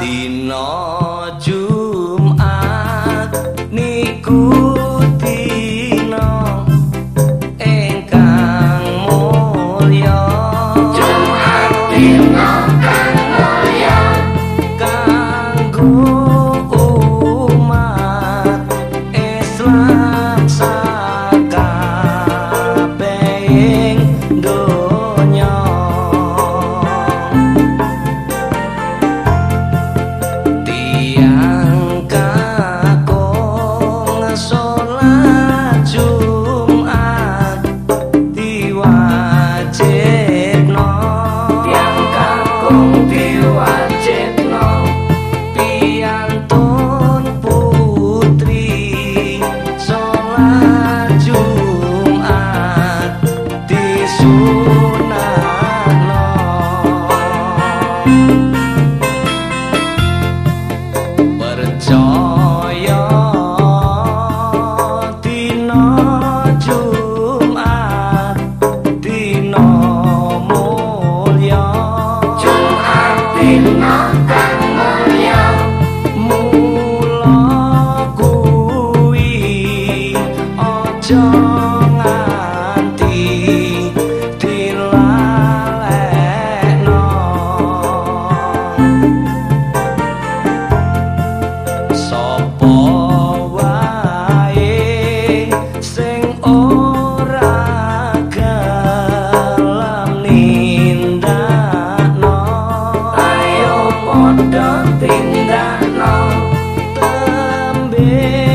dina Jumat niku Música Indra No Ambil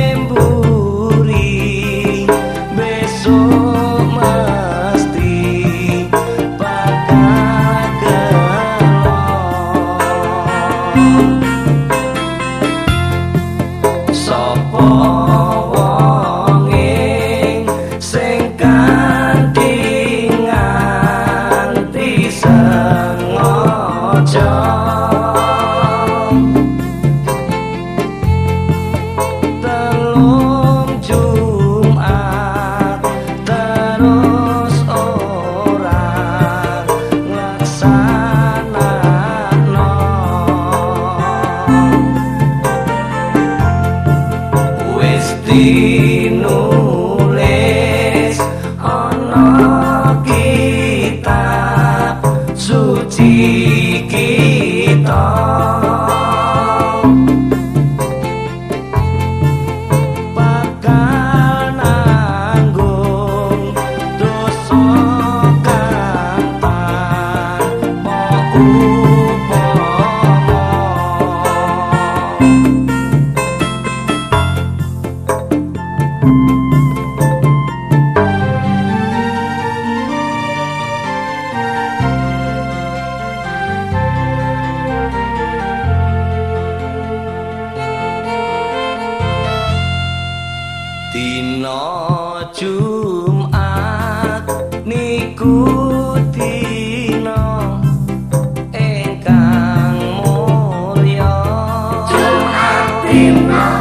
destino. Dino Jumat niku dino engkang mulya. Jumat dino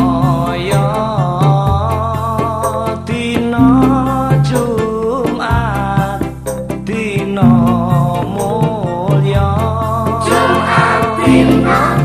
mulia. Jumat Timur